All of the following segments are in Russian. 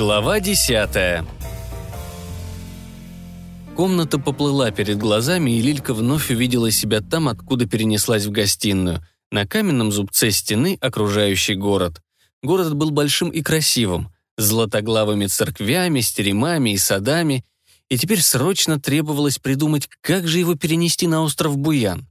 Глава десятая Комната поплыла перед глазами, и Лилька вновь увидела себя там, откуда перенеслась в гостиную, на каменном зубце стены, окружающий город. Город был большим и красивым, с златоглавыми церквями, с теремами и садами, и теперь срочно требовалось придумать, как же его перенести на остров Буян.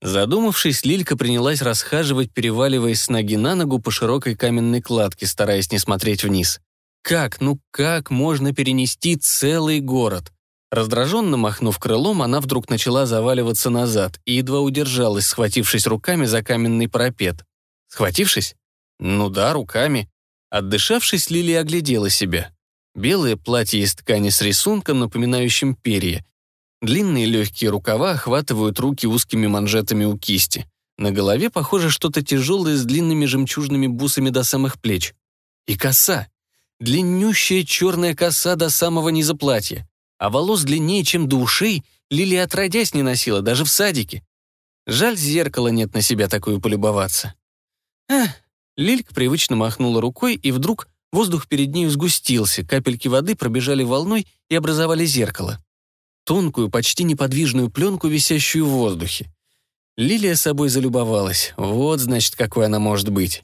Задумавшись, Лилька принялась расхаживать, переваливаясь с ноги на ногу по широкой каменной кладке, стараясь не смотреть вниз. Как, ну как можно перенести целый город? Раздраженно махнув крылом, она вдруг начала заваливаться назад и едва удержалась, схватившись руками за каменный парапет. Схватившись? Ну да, руками. Отдышавшись, Лилия оглядела себя. Белое платье из ткани с рисунком, напоминающим перья. Длинные легкие рукава охватывают руки узкими манжетами у кисти. На голове, похоже, что-то тяжелое с длинными жемчужными бусами до самых плеч. И коса. Длиннющая черная коса до самого низа платья. А волос длиннее, чем до ушей, Лилия отродясь не носила, даже в садике. Жаль, зеркала нет на себя такую полюбоваться. Эх, Лилька привычно махнула рукой, и вдруг воздух перед ней сгустился, капельки воды пробежали волной и образовали зеркало. Тонкую, почти неподвижную пленку, висящую в воздухе. Лилия собой залюбовалась. Вот, значит, какой она может быть.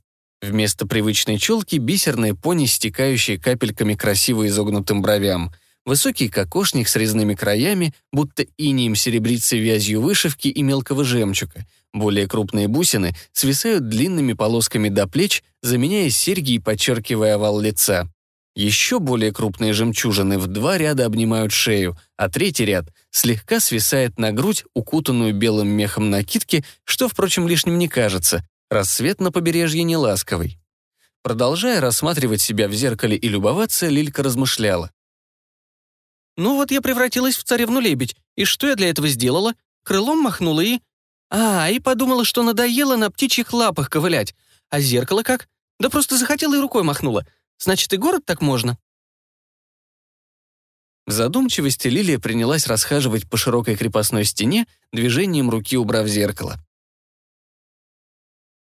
Вместо привычной челки бисерные пони, стекающие капельками красиво изогнутым бровям. Высокий кокошник с резными краями, будто инием серебрится вязью вышивки и мелкого жемчуга. Более крупные бусины свисают длинными полосками до плеч, заменяя серьги и подчеркивая овал лица. Еще более крупные жемчужины в два ряда обнимают шею, а третий ряд слегка свисает на грудь, укутанную белым мехом накидки, что, впрочем, лишним не кажется. Рассвет на побережье не ласковый. Продолжая рассматривать себя в зеркале и любоваться, Лилька размышляла. «Ну вот я превратилась в царевну-лебедь, и что я для этого сделала? Крылом махнула и...» А, и подумала, что надоело на птичьих лапах ковылять. А зеркало как? Да просто захотела и рукой махнула. Значит, и город так можно. В задумчивости Лилия принялась расхаживать по широкой крепостной стене, движением руки убрав зеркало.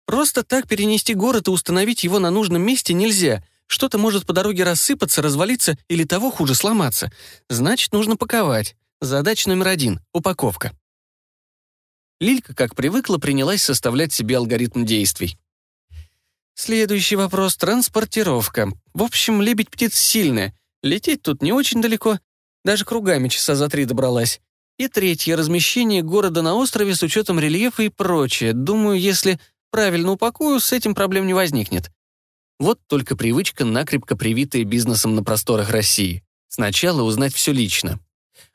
Просто так перенести город и установить его на нужном месте нельзя. Что-то может по дороге рассыпаться, развалиться или того хуже сломаться. Значит, нужно паковать. Задача номер один — упаковка. Лилька, как привыкла, принялась составлять себе алгоритм действий. Следующий вопрос — транспортировка. В общем, лебедь-птица сильная. Лететь тут не очень далеко. Даже кругами часа за три добралась. И третье — размещение города на острове с учетом рельефа и прочее. Думаю, если правильно упакую, с этим проблем не возникнет. Вот только привычка, накрепко привитая бизнесом на просторах России. Сначала узнать все лично.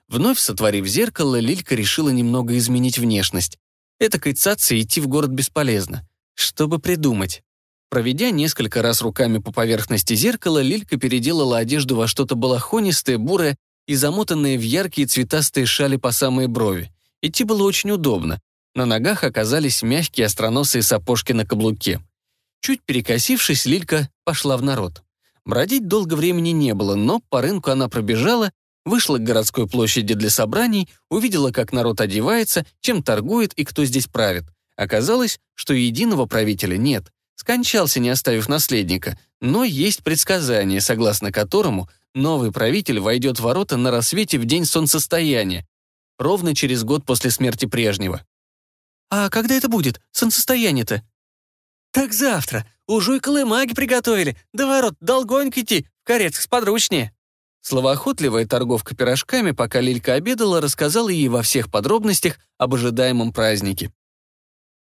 Вновь сотворив зеркало, Лилька решила немного изменить внешность. Это кайцаться идти в город бесполезно. Чтобы придумать. Проведя несколько раз руками по поверхности зеркала, Лилька переделала одежду во что-то балахонистое, бурое и замотанное в яркие цветастые шали по самые брови. Идти было очень удобно. На ногах оказались мягкие остроносые сапожки на каблуке. Чуть перекосившись, Лилька пошла в народ. Бродить долго времени не было, но по рынку она пробежала Вышла к городской площади для собраний, увидела, как народ одевается, чем торгует и кто здесь правит. Оказалось, что единого правителя нет. Скончался, не оставив наследника. Но есть предсказание, согласно которому новый правитель войдет в ворота на рассвете в день солнцестояния, ровно через год после смерти прежнего. «А когда это будет, солнцестояние-то?» «Так завтра. Уже и колымаги приготовили. До ворот долгонько идти, в каретах сподручнее». Словоохотливая торговка пирожками, пока Лилька обедала, рассказала ей во всех подробностях об ожидаемом празднике.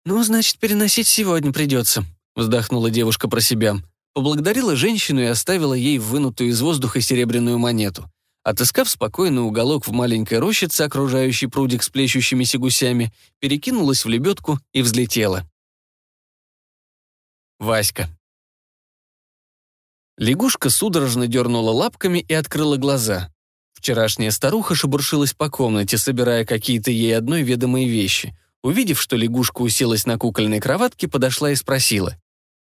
«Ну, значит, переносить сегодня придется», — вздохнула девушка про себя. Поблагодарила женщину и оставила ей вынутую из воздуха серебряную монету. Отыскав спокойный уголок в маленькой рощице, окружающий прудик с плещущимися гусями, перекинулась в лебедку и взлетела. Васька. Лягушка судорожно дернула лапками и открыла глаза. Вчерашняя старуха шебуршилась по комнате, собирая какие-то ей одной ведомые вещи. Увидев, что лягушка уселась на кукольной кроватке, подошла и спросила.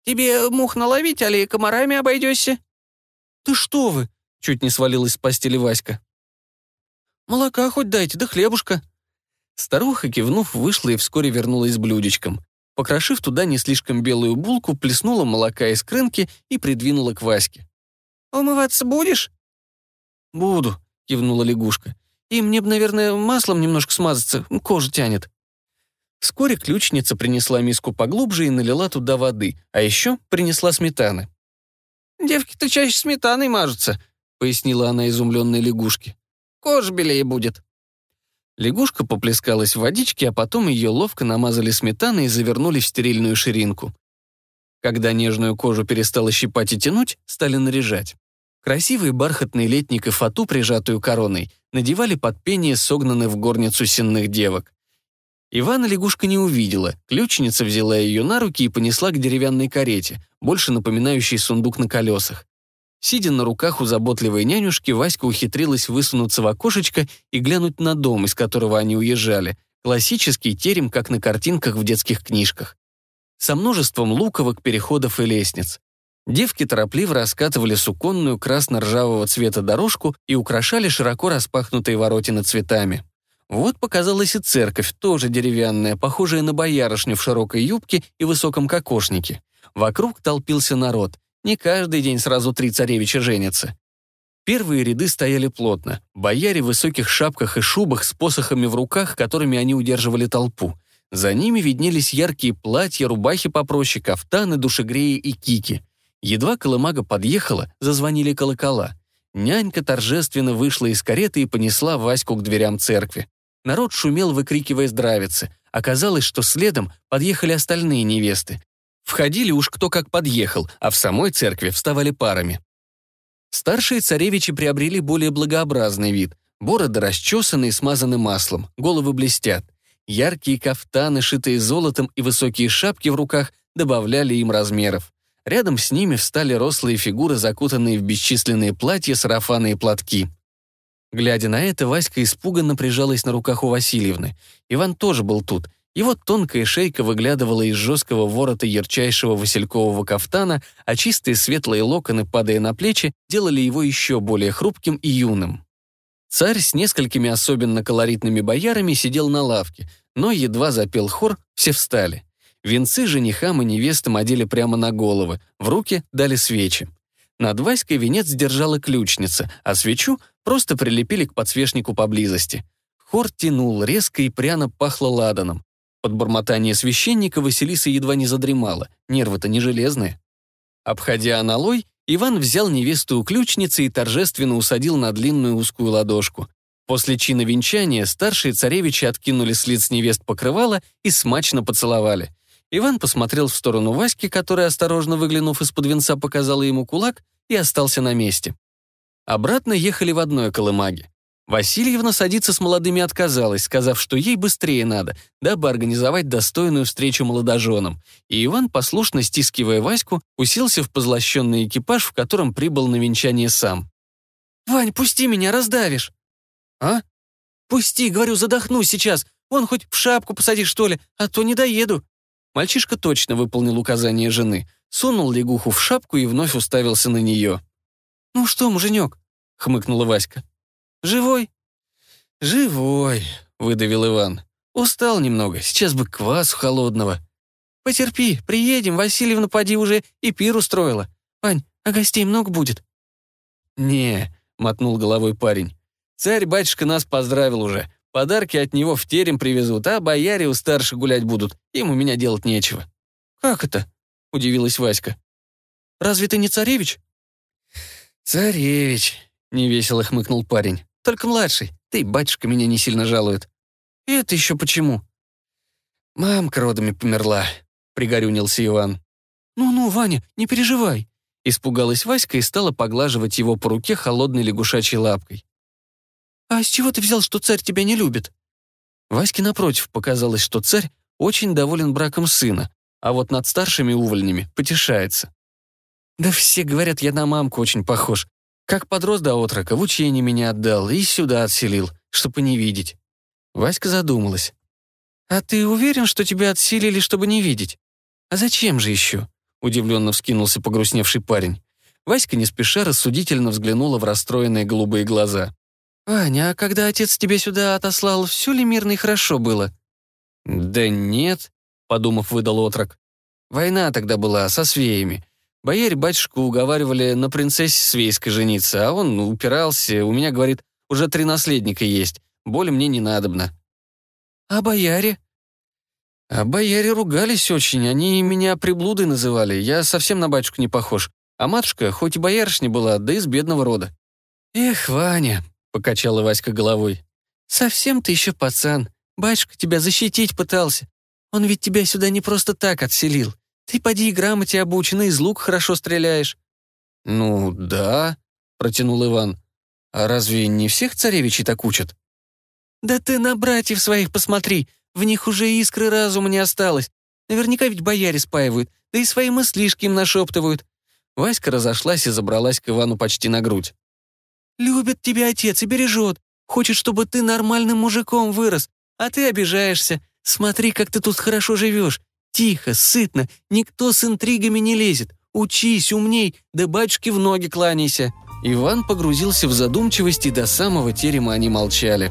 «Тебе мух наловить, али комарами обойдешься?» «Ты что вы?» — чуть не свалилась с постели Васька. «Молока хоть дайте, да хлебушка». Старуха, кивнув, вышла и вскоре вернулась с блюдечком. Покрошив туда не слишком белую булку, плеснула молока из крынки и придвинула к Ваське. «Умываться будешь?» «Буду», — кивнула лягушка. «И мне бы, наверное, маслом немножко смазаться, кожа тянет». Вскоре ключница принесла миску поглубже и налила туда воды, а еще принесла сметаны. «Девки-то чаще сметаной мажутся», — пояснила она изумленной лягушке. «Кожа белее будет». Лягушка поплескалась в водичке, а потом ее ловко намазали сметаной и завернули в стерильную ширинку. Когда нежную кожу перестало щипать и тянуть, стали наряжать. Красивые бархатные летник и фату, прижатую короной, надевали под пение согнанных в горницу сенных девок. Ивана лягушка не увидела, ключница взяла ее на руки и понесла к деревянной карете, больше напоминающей сундук на колесах. Сидя на руках у заботливой нянюшки, Васька ухитрилась высунуться в окошечко и глянуть на дом, из которого они уезжали. Классический терем, как на картинках в детских книжках. Со множеством луковок, переходов и лестниц. Девки торопливо раскатывали суконную красно-ржавого цвета дорожку и украшали широко распахнутые воротины цветами. Вот показалась и церковь, тоже деревянная, похожая на боярышню в широкой юбке и высоком кокошнике. Вокруг толпился народ. Не каждый день сразу три царевича женятся. Первые ряды стояли плотно. Бояре в высоких шапках и шубах с посохами в руках, которыми они удерживали толпу. За ними виднелись яркие платья, рубахи попроще, кафтаны, душегреи и кики. Едва колымага подъехала, зазвонили колокола. Нянька торжественно вышла из кареты и понесла Ваську к дверям церкви. Народ шумел, выкрикивая здравицы. Оказалось, что следом подъехали остальные невесты. Входили уж кто как подъехал, а в самой церкви вставали парами. Старшие царевичи приобрели более благообразный вид. Бороды расчесаны и смазаны маслом, головы блестят. Яркие кафтаны, шитые золотом, и высокие шапки в руках добавляли им размеров. Рядом с ними встали рослые фигуры, закутанные в бесчисленные платья, сарафаны и платки. Глядя на это, Васька испуганно прижалась на руках у Васильевны. Иван тоже был тут — его тонкая шейка выглядывала из жесткого ворота ярчайшего василькового кафтана, а чистые светлые локоны, падая на плечи, делали его еще более хрупким и юным. Царь с несколькими особенно колоритными боярами сидел на лавке, но едва запел хор, все встали. Венцы женихам и невестам одели прямо на головы, в руки дали свечи. Над Васькой венец держала ключница, а свечу просто прилепили к подсвечнику поблизости. Хор тянул, резко и пряно пахло ладаном. Под бормотание священника Василиса едва не задремала, нервы-то не железные. Обходя аналой, Иван взял невесту у ключницы и торжественно усадил на длинную узкую ладошку. После чина венчания старшие царевичи откинули с лиц невест покрывало и смачно поцеловали. Иван посмотрел в сторону Васьки, которая, осторожно выглянув из-под венца, показала ему кулак и остался на месте. Обратно ехали в одной колымаге. Васильевна садиться с молодыми отказалась, сказав, что ей быстрее надо, дабы организовать достойную встречу молодоженам, и Иван, послушно стискивая Ваську, уселся в позлощенный экипаж, в котором прибыл на венчание сам. «Вань, пусти меня, раздавишь!» «А? Пусти, говорю, задохнусь сейчас. Вон хоть в шапку посади, что ли, а то не доеду». Мальчишка точно выполнил указание жены, сунул лягуху в шапку и вновь уставился на нее. «Ну что, муженек?» — хмыкнула Васька. Живой?» «Живой», — выдавил Иван. «Устал немного, сейчас бы квасу холодного». «Потерпи, приедем, Васильевна, поди уже и пир устроила. Вань, а гостей много будет?» «Не», — мотнул головой парень. «Царь-батюшка нас поздравил уже. Подарки от него в терем привезут, а бояре у старших гулять будут. Им у меня делать нечего». «Как это?» — удивилась Васька. «Разве ты не царевич?» «Царевич», — невесело хмыкнул парень. Только младший. Ты, батюшка, меня не сильно жалует». «Это еще почему?» «Мамка родами померла», — пригорюнился Иван. «Ну-ну, Ваня, не переживай», — испугалась Васька и стала поглаживать его по руке холодной лягушачьей лапкой. «А с чего ты взял, что царь тебя не любит?» Ваське, напротив, показалось, что царь очень доволен браком сына, а вот над старшими увольнями потешается. «Да все говорят, я на мамку очень похож. Как подрос до отрока, в учение меня отдал и сюда отселил, чтобы не видеть. Васька задумалась. «А ты уверен, что тебя отселили, чтобы не видеть? А зачем же еще?» Удивленно вскинулся погрустневший парень. Васька не спеша рассудительно взглянула в расстроенные голубые глаза. «Ваня, а когда отец тебя сюда отослал, все ли мирно и хорошо было?» «Да нет», — подумав, выдал отрок. «Война тогда была со свеями. Бояре батюшку уговаривали на принцессе Свейской жениться, а он упирался, у меня, говорит, уже три наследника есть, боли мне не надобно. А бояре? А бояре ругались очень, они меня приблудой называли, я совсем на батюшку не похож. А матушка, хоть и боярышня была, да из бедного рода. «Эх, Ваня», — покачала Васька головой, — «совсем ты еще пацан. Батюшка тебя защитить пытался. Он ведь тебя сюда не просто так отселил. Ты поди грамоте обучен, из лук хорошо стреляешь». «Ну, да», — протянул Иван. «А разве не всех царевичей так учат?» «Да ты на братьев своих посмотри, в них уже искры разума не осталось. Наверняка ведь бояре спаивают, да и свои мыслишки им нашептывают». Васька разошлась и забралась к Ивану почти на грудь. «Любит тебя отец и бережет. Хочет, чтобы ты нормальным мужиком вырос, а ты обижаешься. Смотри, как ты тут хорошо живешь. Тихо, сытно, никто с интригами не лезет. Учись, умней, да батюшке в ноги кланяйся». Иван погрузился в задумчивость, и до самого терема они молчали.